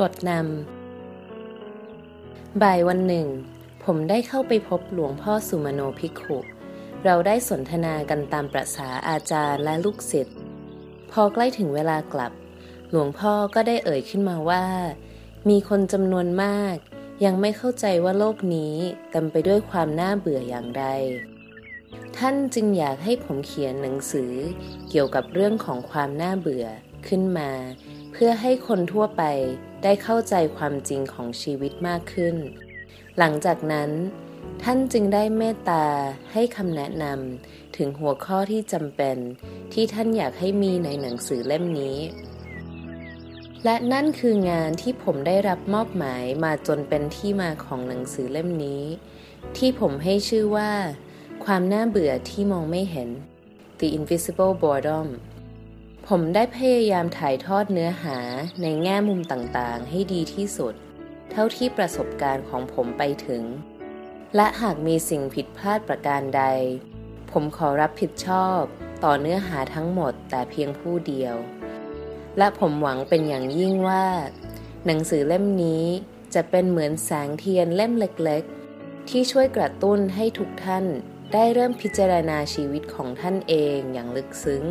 บทนำ บ่ายวันหนึ่ง ผมได้เข้าไปพบหลวงพ่อสุมโนภิกขุ เราได้สนทนากันตามประษาอาจารย์และลูกศิษย์ พอใกล้ถึงเวลากลับ หลวงพ่อก็ได้เอ่ยขึ้นมาว่า มีคนจำนวนมาก ยังไม่เข้าใจว่าโลกนี้เต็มไปด้วยความน่าเบื่ออย่างไร ท่านจึงอยากให้ผมเขียนหนังสือ เกี่ยวกับเรื่องของความน่าเบื่อขึ้นมาเพื่อให้คนทั่วไป ได้เข้าใจความจริงของชีวิตมากขึ้น หลังจากนั้น ท่านจึงได้เมตตาให้คำแนะนำถึงหัวข้อที่จำเป็น ที่ท่านอยากให้มีในหนังสือเล่มนี้ และนั่นคืองานที่ผมได้รับมอบหมายมาจนเป็นที่มาของหนังสือเล่มนี้ ที่ผมให้ชื่อว่า ความน่าเบื่อที่มองไม่เห็น The Invisible Boredom ผมได้พยายามถ่ายทอดเนื้อหาในแง่มุมต่างๆ ให้ดีที่สุด เท่าที่ประสบการณ์ของผมไปถึง และหากมีสิ่งผิดพลาดประการใด ผมขอรับผิดชอบต่อเนื้อหาทั้งหมดแต่เพียงผู้เดียว และผมหวังเป็นอย่างยิ่งว่า หนังสือเล่มนี้จะเป็นเหมือนแสงเทียนเล่มเล็กๆ ที่ช่วยกระตุ้นให้ทุกท่านได้เริ่มพิจารณาชีวิตของท่านเองอย่างลึกซึ้ง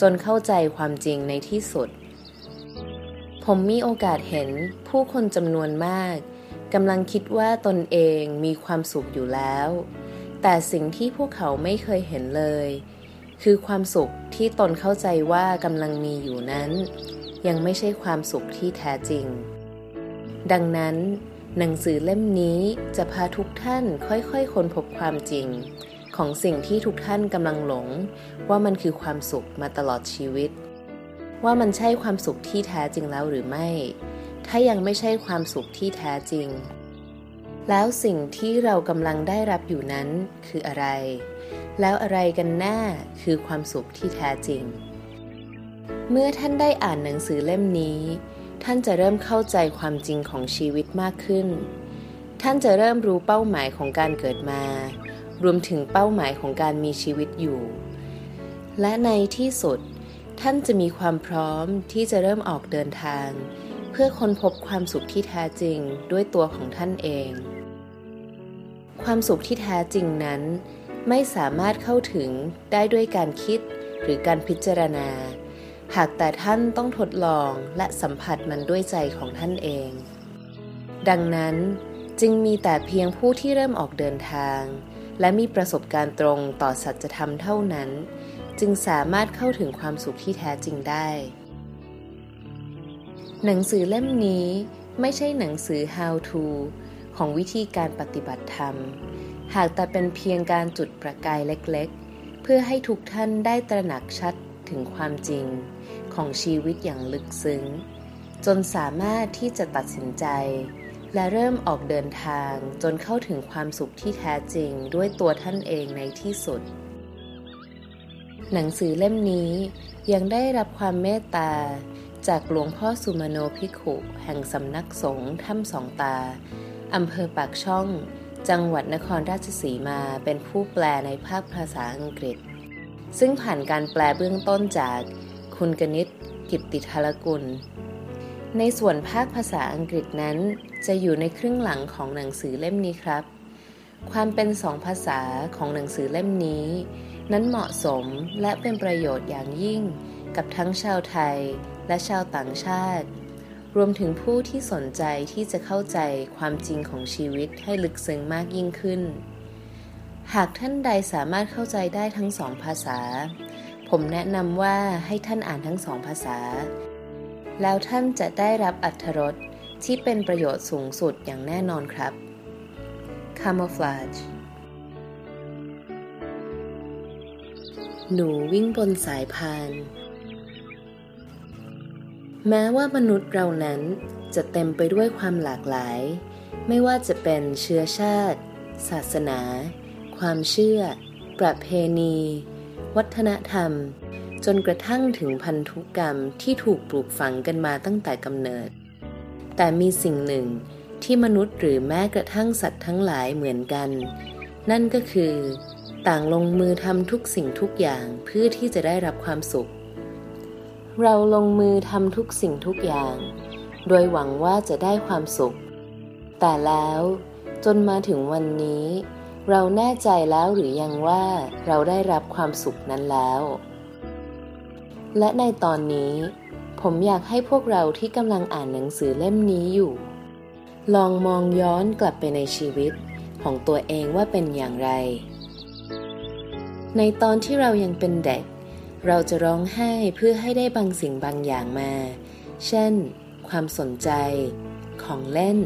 จนเข้าใจความจริงในที่สุด ผมมีโอกาสเห็นผู้คนจำนวนมากกำลังคิดว่าตนเองมีความสุขอยู่แล้ว แต่สิ่งที่พวกเขาไม่เคยเห็นเลย คือความสุขที่ตนเข้าใจว่ากำลังมีอยู่นั้น ยังไม่ใช่ความสุขที่แท้จริง ดังนั้น หนังสือเล่มนี้จะพาทุกท่านค่อยๆค้นพบความจริง ของสิ่งที่ทุกท่านกำลังหลง ว่ามันคือความสุขมาตลอดชีวิต ว่ามันใช่ความสุขที่แท้จริงแล้วหรือไม่ ถ้ายังไม่ใช่ความสุขที่แท้จริง แล้วสิ่งที่เรากำลังได้รับอยู่นั้นคืออะไร แล้วอะไรกันแน่คือความสุขที่แท้จริง เมื่อท่านได้อ่านหนังสือเล่มนี้ ท่านจะเริ่มเข้าใจความจริงของชีวิตมากขึ้น ท่านจะเริ่มรู้เป้าหมายของการเกิดมา รวมถึงเป้าหมายของการมีชีวิตอยู่ และในที่สุด ท่านจะมีความพร้อมที่จะเริ่มออกเดินทาง เพื่อค้นพบความสุขที่แท้จริงด้วยตัวของท่านเอง ความสุขที่แท้จริงนั้น ไม่สามารถเข้าถึงได้ด้วยการคิดหรือการพิจารณา หากแต่ท่านต้องทดลองและสัมผัสมันด้วยใจของท่านเอง ดังนั้นจึงมีแต่เพียงผู้ที่เริ่มออกเดินทาง และมีประสบการณ์ตรงต่อสัจธรรมเท่านั้น จึงสามารถเข้าถึงความสุขที่แท้จริงได้ หนังสือเล่มนี้ไม่ใช่หนังสือ how to ของวิธีการปฏิบัติธรรม หากแต่เป็นเพียงการจุดประกายเล็กๆ เพื่อให้ทุกท่านได้ตระหนักชัดถึงความจริงของชีวิตอย่างลึกซึ้ง จนสามารถที่จะตัดสินใจ และเริ่มออกเดินทางจนเข้าถึงความสุขที่แท้จริงด้วยตัวท่านเองในที่สุด หนังสือเล่มนี้ยังได้รับความเมตตา จากหลวงพ่อสุมโนภิขุ แห่งสำนักสงฆ์ถ้ำสองตาอำเภอปากช่อง จังหวัดนครราชสีมาเป็นผู้แปลในภาคภาษาอังกฤษ ซึ่งผ่านการแปลเบื้องต้นจากคุณกนิษฐ์กิตติธารกุล ในส่วนภาคภาษาอังกฤษนั้น จะอยู่ในครึ่งหลังของหนังสือเล่มนี้ครับ ความเป็นสองภาษาของหนังสือเล่มนี้ นั้นเหมาะสมและเป็นประโยชน์อย่างยิ่งกับทั้งชาวไทยและชาวต่างชาติ รวมถึงผู้ที่สนใจที่จะเข้าใจความจริงของชีวิตให้ลึกซึ้งมากยิ่งขึ้น หากท่านใดสามารถเข้าใจได้ทั้งสองภาษา ผมแนะนำว่าให้ท่านอ่านทั้งสองภาษา แล้วท่านจะได้รับอัธรส ที่เป็นประโยชน์สูงสุดอย่างแน่นอนครับ Camouflage หนูวิ่งบนสายพาน แม้ว่ามนุษย์เรานั้นจะเต็มไปด้วยความหลากหลาย ไม่ว่าจะเป็นเชื้อชาติ ศาสนา ความเชื่อ ประเพณี วัฒนธรรม จนกระทั่งถึงพันธุกรรมที่ถูกปลูกฝังกันมาตั้งแต่กำเนิด แต่มีสิ่งหนึ่งที่มนุษย์หรือแม้กระทั่งสัตว์ทั้งหลายเหมือนกัน นั่นก็คือ ต่างลงมือทำทุกสิ่งทุกอย่างเพื่อที่จะได้รับความสุข เราลงมือทำทุกสิ่งทุกอย่าง โดยหวังว่าจะได้ความสุข แต่แล้วจนมาถึงวันนี้ เราแน่ใจแล้วหรือยังว่าเราได้รับความสุขนั้นแล้ว และในตอนนี้ ผมอยากให้พวกเราที่กำลังอ่านหนังสือเล่มนี้อยู่ ลองมองย้อนกลับไปในชีวิตของตัวเองว่าเป็นอย่างไร ในตอนที่เรายังเป็นเด็ก เราจะร้องไห้เพื่อให้ได้บางสิ่งบางอย่างมา เช่น ความสนใจ ของเล่น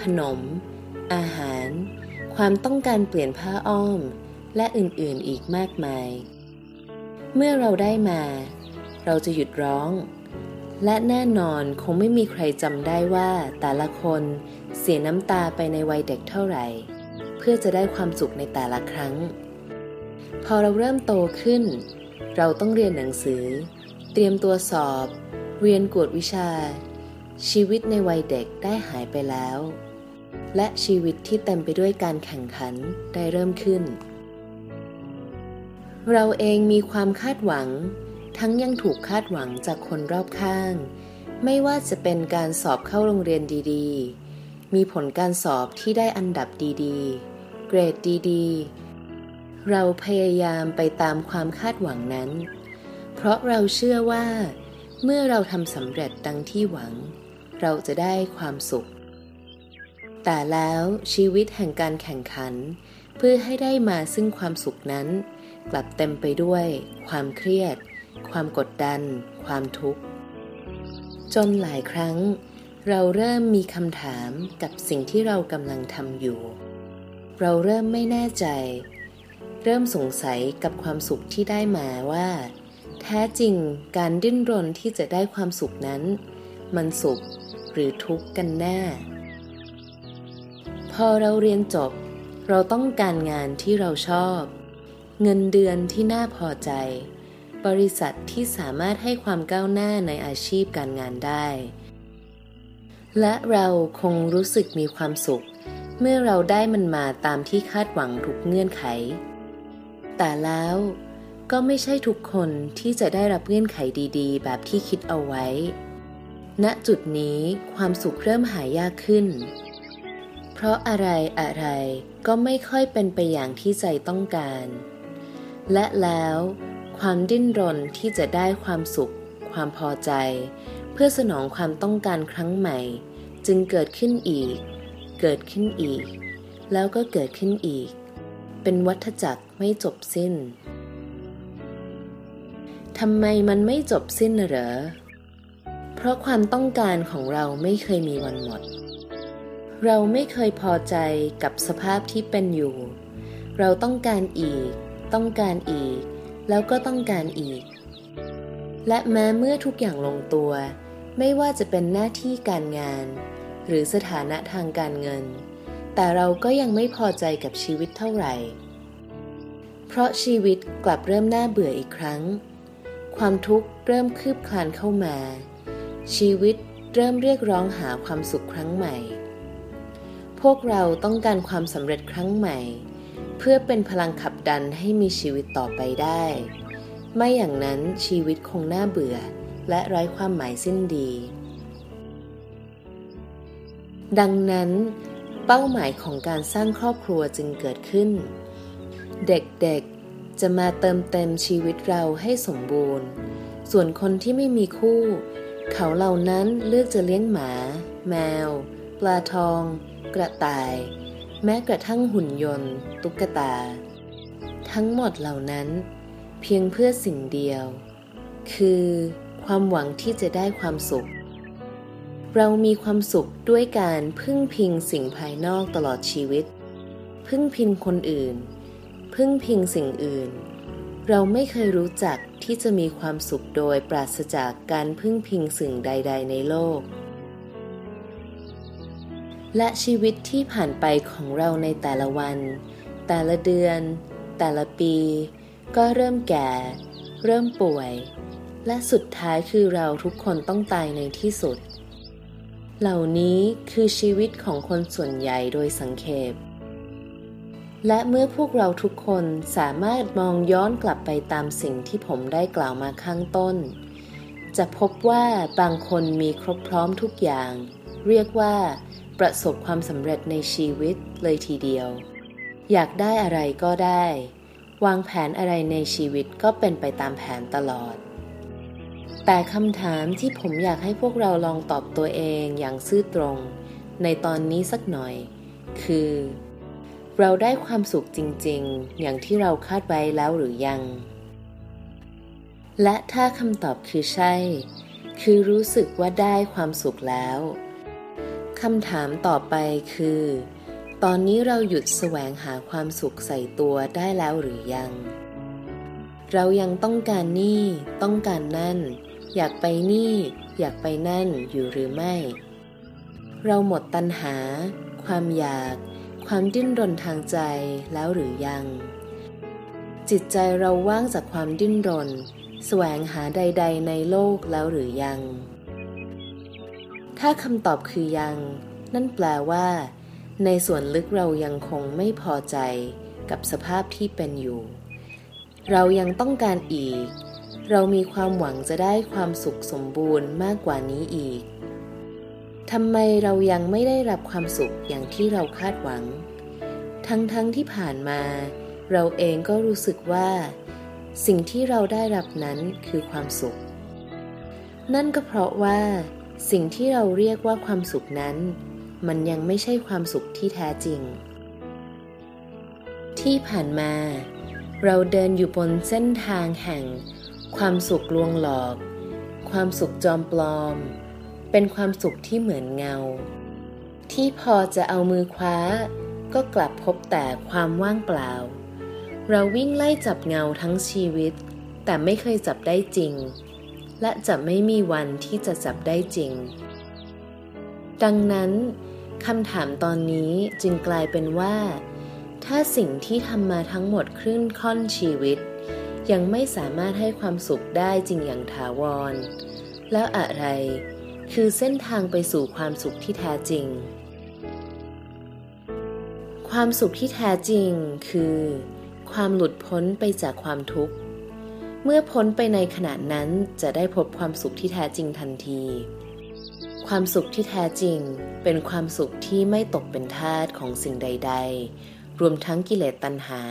ขนม อาหาร ความต้องการเปลี่ยนผ้าอ้อม และอื่นๆอีกมากมาย เมื่อเราได้มา เราจะหยุดร้อง และแน่นอนคงไม่มีใครจำได้ว่าแต่ละคนเสียน้ำตาไปในวัยเด็กเท่าไหร่ เพื่อจะได้ความสุขในแต่ละครั้ง พอเราเริ่มโตขึ้น เราต้องเรียนหนังสือ เตรียมตัวสอบ เรียนกวดวิชา ชีวิตในวัยเด็กได้หายไปแล้ว และชีวิตที่เต็มไปด้วยการแข่งขันได้เริ่มขึ้น เราเองมีความคาดหวัง ทั้งยังถูกคาดหวังจากคนรอบข้าง ไม่ว่าจะเป็นการสอบเข้าโรงเรียนดีๆ มีผลการสอบที่ได้อันดับดีๆ เกรดดีๆ เราพยายามไปตามความคาดหวังนั้น เพราะเราเชื่อว่า เมื่อเราทำสำเร็จดังที่หวัง เราจะได้ความสุข แต่แล้วชีวิตแห่งการแข่งขัน เพื่อให้ได้มาซึ่งความสุขนั้น กลับเต็มไปด้วยความเครียด ความกดดัน ความทุกข์ จนหลายครั้ง เราเริ่มมีคำถามกับสิ่งที่เรากำลังทำอยู่ เราเริ่มไม่แน่ใจ เริ่มสงสัยกับความสุขที่ได้มาว่า แท้จริงการดิ้นรนที่จะได้ความสุขนั้น มันสุขหรือทุกข์กันแน่ พอเราเรียนจบ เราต้องการงานที่เราชอบ เงินเดือนที่น่าพอใจ บริษัทที่สามารถให้ความก้าวหน้าในอาชีพการงานได้ และเราคงรู้สึกมีความสุข เมื่อเราได้มันมาตามที่คาดหวังทุกเงื่อนไข แต่แล้วก็ไม่ใช่ทุกคนที่จะได้รับเงื่อนไขดีๆ แบบที่คิดเอาไว้ ณจุดนี้ความสุขเริ่มหายากขึ้น เพราะอะไรอะไรก็ไม่ค่อยเป็นไปอย่างที่ใจต้องการ และแล้ว ความดิ้นรนที่จะได้ความสุข ความพอใจ เพื่อสนองความต้องการครั้งใหม่ จึงเกิดขึ้นอีก เกิดขึ้นอีก แล้วก็เกิดขึ้นอีก เป็นวัฏจักรไม่จบสิ้นทำไมมันไม่จบสิ้นเหรอ เพราะความต้องการของเราไม่เคยมีวันหมด เราไม่เคยพอใจกับสภาพที่เป็นอยู่ เราต้องการอีก ต้องการอีก แล้วก็ต้องการอีก และแม้เมื่อทุกอย่างลงตัว ไม่ว่าจะเป็นหน้าที่การงาน หรือสถานะทางการเงิน แต่เราก็ยังไม่พอใจกับชีวิตเท่าไหร่ เพราะชีวิตกลับเริ่มน่าเบื่ออีกครั้ง ความทุกข์เริ่มคืบคลานเข้ามา ชีวิตเริ่มเรียกร้องหาความสุขครั้งใหม่ พวกเราต้องการความสำเร็จครั้งใหม่ เพื่อเป็นพลังขับดันให้มีชีวิตต่อไปได้ ไม่อย่างนั้นชีวิตคงน่าเบื่อ และไร้ความหมายสิ้นดี ดังนั้น เป้าหมายของการสร้างครอบครัวจึงเกิดขึ้น เด็กๆจะมาเติมเต็มชีวิตเราให้สมบูรณ์ ส่วนคนที่ไม่มีคู่ เขาเหล่านั้นเลือกจะเลี้ยงหมา แมว ปลาทอง กระต่าย แม้กระทั่งหุ่นยนต์ ตุ๊กตา ทั้งหมดเหล่านั้น เพียงเพื่อสิ่งเดียว คือความหวังที่จะได้ความสุข เรามีความสุขด้วยการพึ่งพิงสิ่งภายนอกตลอดชีวิต พึ่งพิงคนอื่น พึ่งพิงสิ่งอื่น เราไม่เคยรู้จักที่จะมีความสุขโดยปราศจากการพึ่งพิงสิ่งใด ๆ ในโลก และชีวิตที่ผ่านไปของเราในแต่ละวัน แต่ละเดือน แต่ละปี ก็เริ่มแก่ เริ่มป่วย และสุดท้ายคือเราทุกคนต้องตายในที่สุด เหล่านี้คือชีวิตของคนส่วนใหญ่โดยสังเขปและเมื่อพวกเราทุกคนสามารถมองย้อนกลับไปตามสิ่งที่ผมได้กล่าวมาข้างต้น จะพบว่าบางคนมีครบพร้อมทุกอย่าง เรียกว่า ประสบความสำเร็จในชีวิตเลยทีเดียว อยากได้อะไรก็ได้ วางแผนอะไรในชีวิตก็เป็นไปตามแผนตลอด แต่คำถามที่ผมอยากให้พวกเราลองตอบตัวเองอย่างซื่อตรง ในตอนนี้สักหน่อย คือ เราได้ความสุขจริง ๆ อย่างที่เราคาดไว้แล้วหรือยัง และถ้าคำตอบคือใช่ คือรู้สึกว่าได้ความสุขแล้ว คำถามต่อไปคือ ตอนนี้เราหยุดแสวงหาความสุขใส่ตัวได้แล้วหรือยัง เรายังต้องการนี่ ต้องการนั่น อยากไปนี่ อยากไปนั่นอยู่หรือไม่ เราหมดตัณหา ความอยาก ความดิ้นรนทางใจแล้วหรือยัง จิตใจเราว่างจากความดิ้นรน แสวงหาใด ๆ ในโลกแล้วหรือยัง ถ้าคำตอบคือยัง นั่นแปลว่า ในส่วนลึกเรายังคงไม่พอใจกับสภาพที่เป็นอยู่ เรายังต้องการอีก เรามีความหวังจะได้ความสุขสมบูรณ์มากกว่านี้อีกทำไมเรายังไม่ได้รับความสุขอย่างที่เราคาดหวัง ทั้งๆทที่ผ่านมา เราเองก็รู้สึกว่า สิ่งที่เราได้รับนั้นคือความสุข นั่นก็เพราะว่า สิ่งที่เราเรียกว่าความสุขนั้น มันยังไม่ใช่ความสุขที่แท้จริง ที่ผ่านมา เราเดินอยู่บนเส้นทางแห่ง ความสุขลวงหลอก ความสุขจอมปลอม เป็นความสุขที่เหมือนเงา ที่พอจะเอามือคว้า ก็กลับพบแต่ความว่างเปล่า เราวิ่งไล่จับเงาทั้งชีวิต แต่ไม่เคยจับได้จริง และจะไม่มีวันที่จะจับได้จริง ดังนั้นคำถามตอนนี้จึงกลายเป็นว่า ถ้าสิ่งที่ทำมาทั้งหมดครึ่งค่อนชีวิต ยังไม่สามารถให้ความสุขได้จริงอย่างถาวร แล้วอะไรคือเส้นทางไปสู่ความสุขที่แท้จริง ความสุขที่แท้จริงคือ ความหลุดพ้นไปจากความทุกข์ เมื่อพ้นไปในขณะนั้นจะได้พบความสุขที่แท้จริงทันที ความสุขที่แท้จริง เป็นความสุขที่ไม่ตกเป็นทาสของสิ่งใด ๆ รวมทั้งกิเลสตัณหา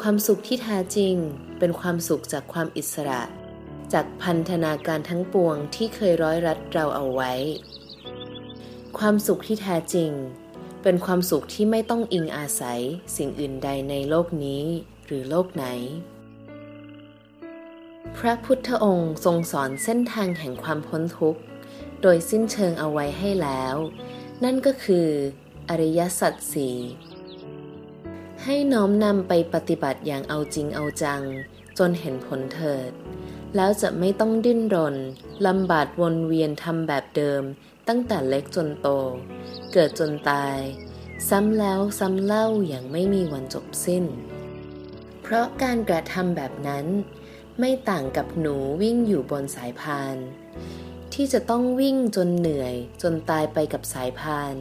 ความสุขที่แท้จริง เป็นความสุขจากความอิสระ จากพันธนาการทั้งปวงที่เคยร้อยรัดเราเอาไว้ ความสุขที่แท้จริง เป็นความสุขที่ไม่ต้องอิงอาศัยสิ่งอื่นใดในโลกนี้หรือโลกไหน พระพุทธองค์ทรงสอนเส้นทางแห่งความพ้นทุกข์ โดยสิ้นเชิงเอาไว้ให้แล้ว นั่นก็คือ อริยสัจสี่ให้น้อมนำไปปฏิบัติอย่างเอาจริงเอาจัง จนเห็นผลเถิด แล้วจะไม่ต้องดิ้นรนลำบากวนเวียนทำแบบเดิม ตั้งแต่เล็กจนโต เกิดจนตาย ซ้ำแล้วซ้ำเล่าอย่างไม่มีวันจบสิ้น เพราะการกระทำแบบนั้น ไม่ต่างกับหนูวิ่งอยู่บนสายพาน ที่จะต้องวิ่งจนเหนื่อยจนตายไปกับสายพาน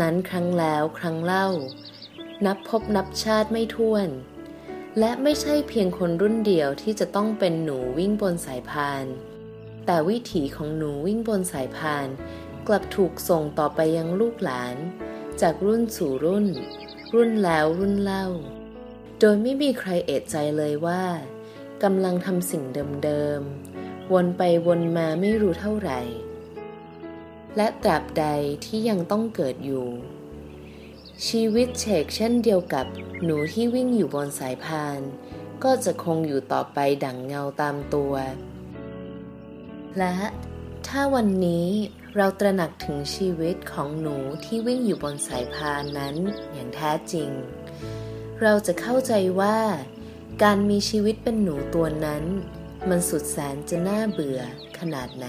นั้นครั้งแล้วครั้งเล่า นับพบนับชาติไม่ท้วน และไม่ใช่เพียงคนรุ่นเดียวที่จะต้องเป็นหนูวิ่งบนสายพาน แต่วิถีของหนูวิ่งบนสายพาน กลับถูกส่งต่อไปยังลูกหลาน จากรุ่นสู่รุ่น รุ่นแล้วรุ่นเล่า โดยไม่มีใครเอะใจเลยว่า กำลังทำสิ่งเดิมๆ วนไปวนมาไม่รู้เท่าไหร่ และตราบใดที่ยังต้องเกิดอยู่ ชีวิตเฉกเช่นเดียวกับหนูที่วิ่งอยู่บนสายพาน ก็จะคงอยู่ต่อไปดั่งเงาตามตัว และถ้าวันนี้เราตระหนักถึงชีวิตของหนูที่วิ่งอยู่บนสายพานนั้นอย่างแท้จริง เราจะเข้าใจว่า การมีชีวิตเป็นหนูตัวนั้น มันสุดแสนจะน่าเบื่อขนาดไหน